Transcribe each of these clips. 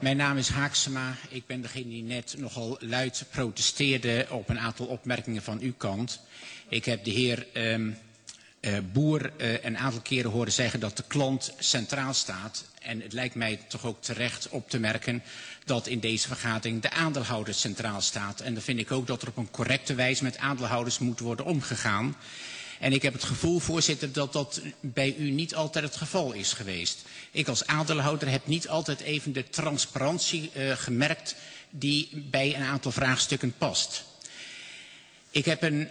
Mijn naam is Haaksema. Ik ben degene die net nogal luid protesteerde op een aantal opmerkingen van uw kant. Ik heb de heer um, uh, Boer uh, een aantal keren horen zeggen dat de klant centraal staat. En het lijkt mij toch ook terecht op te merken dat in deze vergadering de aandeelhouder centraal staat. En dan vind ik ook dat er op een correcte wijze met aandeelhouders moet worden omgegaan. En ik heb het gevoel, voorzitter, dat dat bij u niet altijd het geval is geweest. Ik als aandeelhouder heb niet altijd even de transparantie uh, gemerkt die bij een aantal vraagstukken past. Ik heb een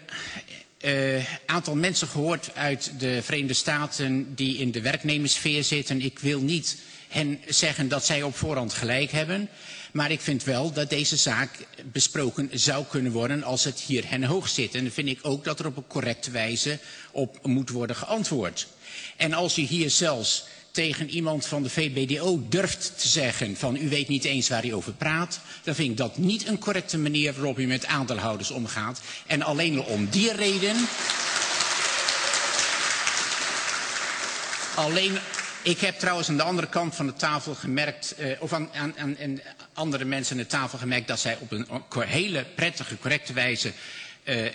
uh, aantal mensen gehoord uit de Verenigde Staten die in de werknemerssfeer zitten. Ik wil niet hen zeggen dat zij op voorhand gelijk hebben. Maar ik vind wel dat deze zaak besproken zou kunnen worden als het hier hen hoog zit. En dan vind ik ook dat er op een correcte wijze op moet worden geantwoord. En als u hier zelfs tegen iemand van de VBDO durft te zeggen van u weet niet eens waar u over praat, dan vind ik dat niet een correcte manier waarop u met aandeelhouders omgaat. En alleen om die reden. Alleen Ik heb trouwens aan de andere kant van de tafel gemerkt, uh, of aan, aan, aan andere mensen aan de tafel gemerkt, dat zij op een hele prettige, correcte wijze uh,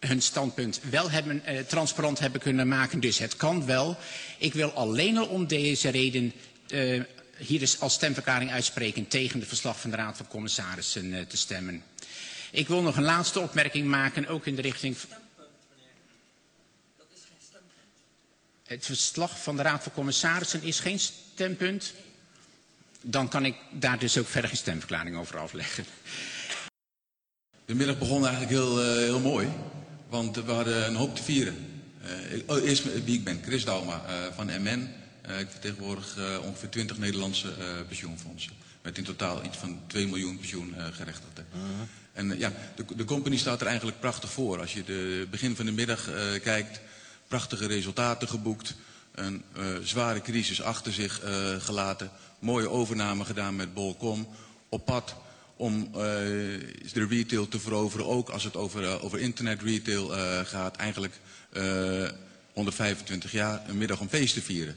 hun standpunt wel hebben, uh, transparant hebben kunnen maken. Dus het kan wel. Ik wil alleen al om deze reden uh, hier dus als stemverklaring uitspreken tegen de verslag van de Raad van Commissarissen te stemmen. Ik wil nog een laatste opmerking maken, ook in de richting... Het verslag van de Raad van Commissarissen is geen stempunt. Dan kan ik daar dus ook verder geen stemverklaring over afleggen. De middag begon eigenlijk heel, uh, heel mooi, want we hadden een hoop te vieren. Uh, eerst wie ik ben, Chris Dauma uh, van MN. Uh, ik vertegenwoordig uh, ongeveer 20 Nederlandse uh, pensioenfondsen. Met in totaal iets van 2 miljoen pensioengerechtigden. Uh -huh. En ja, de, de company staat er eigenlijk prachtig voor. Als je de begin van de middag kijkt, prachtige resultaten geboekt. Een uh, zware crisis achter zich uh, gelaten. Mooie overname gedaan met Bolcom. Op pad om uh, de retail te veroveren. Ook als het over, over internet retail gaat. Eigenlijk uh, 125 jaar een middag om feest te vieren.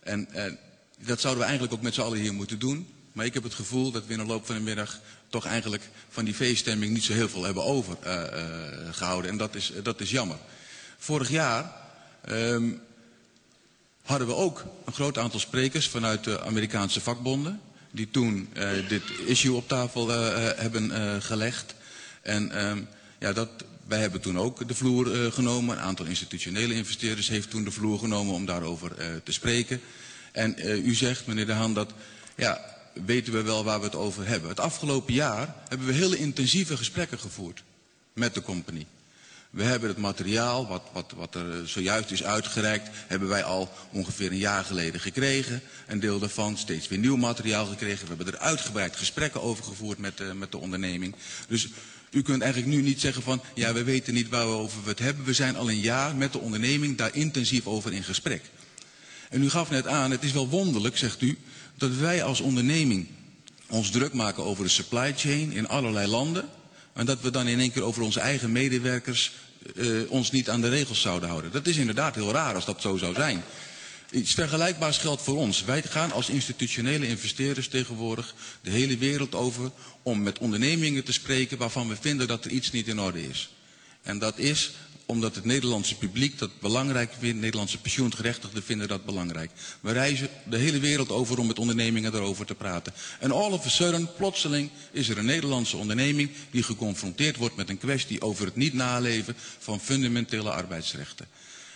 En dat zouden we eigenlijk ook met z'n allen hier moeten doen. Maar ik heb het gevoel dat we in de loop van de middag toch eigenlijk van die feeststemming niet zo heel veel hebben overgehouden. En dat is, dat is jammer. Vorig jaar um, hadden we ook een groot aantal sprekers vanuit de Amerikaanse vakbonden. Die toen uh, dit issue op tafel uh, hebben uh, gelegd. En um, ja, dat, wij hebben toen ook de vloer genomen. Een aantal institutionele investeerders heeft toen de vloer genomen om daarover te spreken. En u zegt, meneer De Haan, dat ja, weten we wel waar we het over hebben. Het afgelopen jaar hebben we hele intensieve gesprekken gevoerd met de company. We hebben het materiaal, wat, wat, wat er zojuist is uitgereikt, hebben wij al ongeveer een jaar geleden gekregen. Een deel daarvan steeds weer nieuw materiaal gekregen. We hebben er uitgebreid gesprekken over gevoerd met de, met de onderneming. Dus u kunt eigenlijk nu niet zeggen van, ja, we weten niet waarover we het hebben. We zijn al een jaar met de onderneming daar intensief over in gesprek. En u gaf net aan, het is wel wonderlijk, zegt u, dat wij als onderneming ons druk maken over de supply chain in allerlei landen. En dat we dan in één keer over onze eigen medewerkers uh, ons niet aan de regels zouden houden. Dat is inderdaad heel raar als dat zo zou zijn. Iets vergelijkbaars geldt voor ons. Wij gaan als institutionele investeerders tegenwoordig de hele wereld over om met ondernemingen te spreken waarvan we vinden dat er iets niet in orde is. En dat is omdat het Nederlandse publiek dat belangrijk vindt, Nederlandse pensioengerechtigden vinden dat belangrijk. We reizen de hele wereld over om met ondernemingen daarover te praten. En all of a sudden, plotseling, is er een Nederlandse onderneming die geconfronteerd wordt met een kwestie over het niet naleven van fundamentele arbeidsrechten.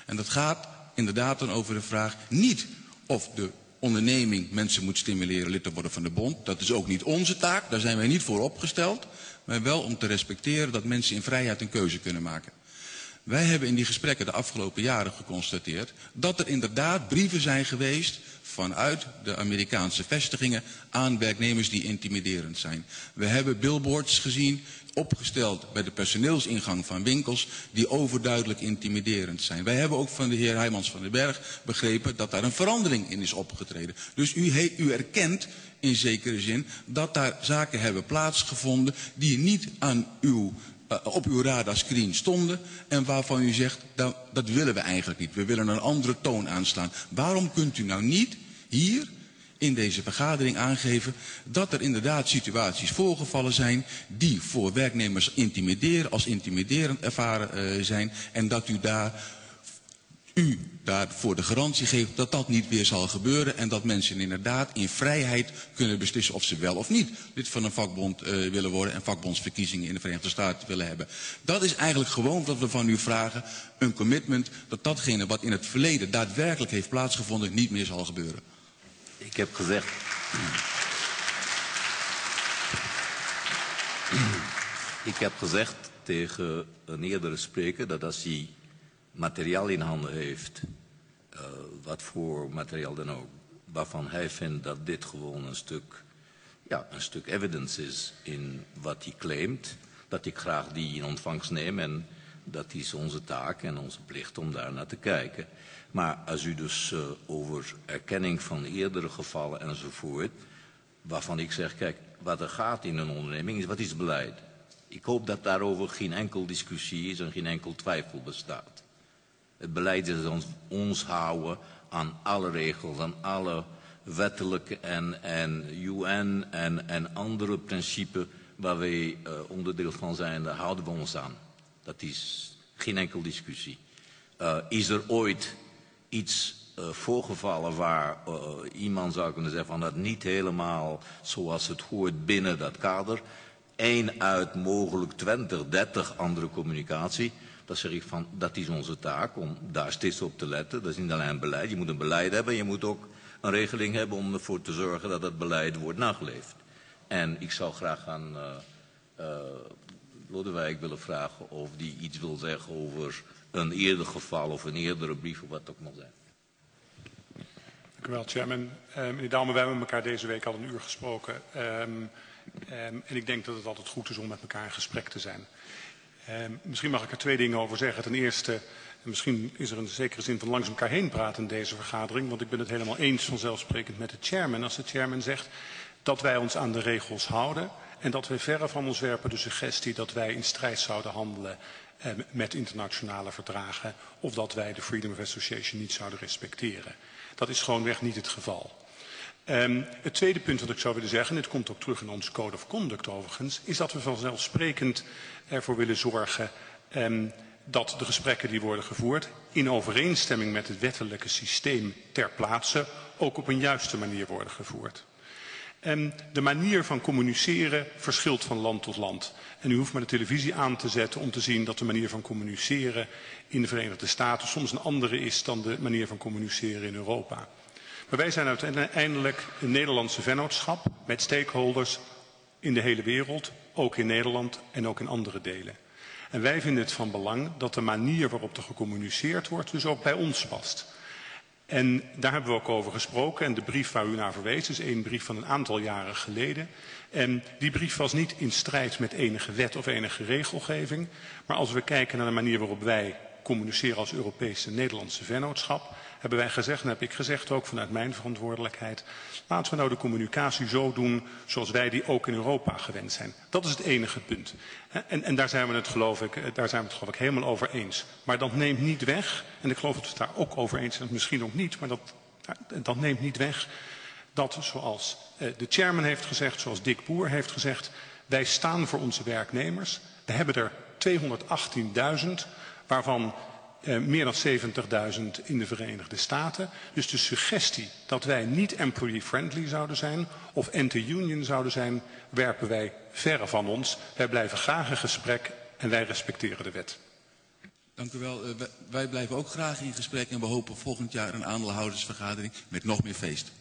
En dat gaat inderdaad dan over de vraag niet of de onderneming mensen moet stimuleren lid te worden van de bond. Dat is ook niet onze taak, daar zijn wij niet voor opgesteld. Maar wel om te respecteren dat mensen in vrijheid een keuze kunnen maken. Wij hebben in die gesprekken de afgelopen jaren geconstateerd dat er inderdaad brieven zijn geweest vanuit de Amerikaanse vestigingen aan werknemers die intimiderend zijn. We hebben billboards gezien opgesteld bij de personeelsingang van winkels die overduidelijk intimiderend zijn. Wij hebben ook van de heer Heijmans van den Berg begrepen dat daar een verandering in is opgetreden. Dus u, u erkent in zekere zin dat daar zaken hebben plaatsgevonden die niet aan uw op uw radarscreen stonden en waarvan u zegt, dat, dat willen we eigenlijk niet. We willen een andere toon aanslaan. Waarom kunt u nou niet hier in deze vergadering aangeven dat er inderdaad situaties voorgevallen zijn die voor werknemers intimideren, als intimiderend ervaren uh, zijn en dat u daar u daarvoor de garantie geeft dat dat niet weer zal gebeuren en dat mensen inderdaad in vrijheid kunnen beslissen of ze wel of niet lid van een vakbond uh, willen worden en vakbondsverkiezingen in de Verenigde Staten willen hebben. Dat is eigenlijk gewoon wat we van u vragen, een commitment dat datgene wat in het verleden daadwerkelijk heeft plaatsgevonden niet meer zal gebeuren. Ik heb gezegd... Ik heb gezegd tegen een eerdere spreker dat als hij materiaal in handen heeft, uh, wat voor materiaal dan ook, waarvan hij vindt dat dit gewoon een stuk, ja, een stuk evidence is in wat hij claimt, dat ik graag die in ontvangst neem en dat is onze taak en onze plicht om daar naar te kijken. Maar als u dus uh, over erkenning van eerdere gevallen enzovoort, waarvan ik zeg, kijk, wat er gaat in een onderneming is, wat is beleid? Ik hoop dat daarover geen enkel discussie is en geen enkel twijfel bestaat. Het beleid is ons, ons houden aan alle regels, aan alle wettelijke en, en UN en, en andere principes waar wij uh, onderdeel van zijn, daar houden we ons aan. Dat is geen enkel discussie. Uh, is er ooit iets uh, voorgevallen waar iemand zou kunnen zeggen van dat niet helemaal zoals het hoort binnen dat kader? Eén uit mogelijk 20, 30 andere communicatie. Dan zeg ik van, dat is onze taak om daar steeds op te letten. Dat is niet alleen beleid. Je moet een beleid hebben. Je moet ook een regeling hebben om ervoor te zorgen dat het beleid wordt nageleefd. En ik zou graag aan uh, Lodewijk willen vragen of die iets wil zeggen over een eerder geval of een eerdere brief of wat ook nog zijn. Dank u wel, chairman. Uh, meneer Dalme, wij hebben elkaar deze week al een uur gesproken. Um, um, en ik denk dat het altijd goed is om met elkaar in gesprek te zijn. Um, misschien mag ik er twee dingen over zeggen. Ten eerste, misschien is er een zekere zin van langs elkaar heen praten in deze vergadering. Want ik ben het helemaal eens vanzelfsprekend met de chairman. Als de chairman zegt dat wij ons aan de regels houden. En dat wij verre van ons werpen de suggestie dat wij in strijd zouden handelen eh, met internationale verdragen. Of dat wij de Freedom of Association niet zouden respecteren. Dat is gewoonweg niet het geval. Um, het tweede punt dat ik zou willen zeggen, en dit komt ook terug in ons Code of Conduct overigens, is dat we vanzelfsprekend ervoor willen zorgen um, dat de gesprekken die worden gevoerd in overeenstemming met het wettelijke systeem ter plaatse ook op een juiste manier worden gevoerd. En de manier van communiceren verschilt van land tot land. En u hoeft maar de televisie aan te zetten om te zien dat de manier van communiceren in de Verenigde Staten soms een andere is dan de manier van communiceren in Europa. Wij zijn uiteindelijk een Nederlandse vennootschap met stakeholders in de hele wereld, ook in Nederland en ook in andere delen. En wij vinden het van belang dat de manier waarop er gecommuniceerd wordt dus ook bij ons past. En daar hebben we ook over gesproken. En de brief waar u naar verwees is een brief van een aantal jaren geleden. En die brief was niet in strijd met enige wet of enige regelgeving. Maar als we kijken naar de manier waarop wij communiceren als Europese Nederlandse vennootschap, hebben wij gezegd, en heb ik gezegd ook vanuit mijn verantwoordelijkheid, laten we nou de communicatie zo doen zoals wij die ook in Europa gewend zijn. Dat is het enige punt. En, en daar, zijn we het, geloof ik, daar zijn we het geloof ik helemaal over eens. Maar dat neemt niet weg, en ik geloof dat we het daar ook over eens zijn, misschien ook niet, maar dat, dat neemt niet weg dat zoals de chairman heeft gezegd, zoals Dick Boer heeft gezegd, wij staan voor onze werknemers. We hebben er 218.000, waarvan eh, meer dan 70.000 in de Verenigde Staten. Dus de suggestie dat wij niet employee-friendly zouden zijn of anti-union zouden zijn, werpen wij verre van ons. Wij blijven graag in gesprek en wij respecteren de wet. Dank u wel. Uh, wij blijven ook graag in gesprek en we hopen volgend jaar een aandeelhoudersvergadering met nog meer feest.